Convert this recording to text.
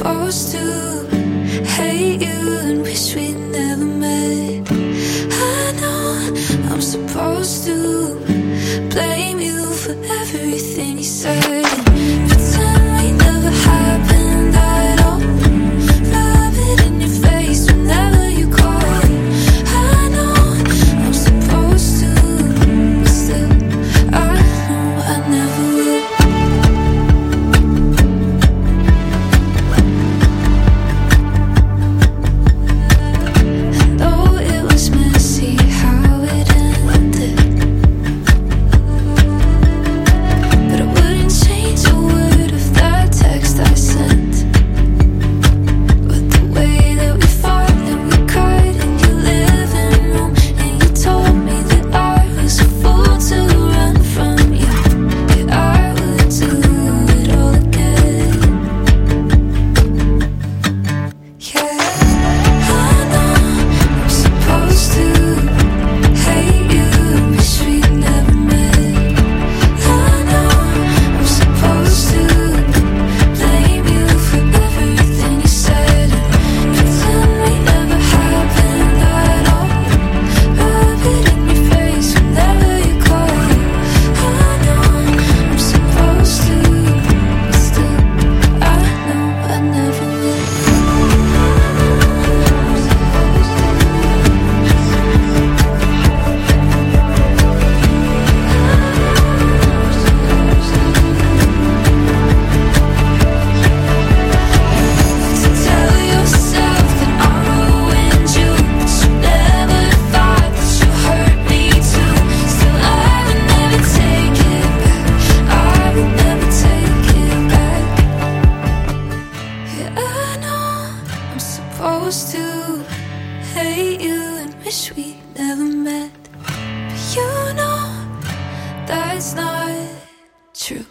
supposed to hate you and wish we never met. I know I'm supposed to blame you for everything you said. I know I'm supposed to hate you and wish we never met. But you know that's not true.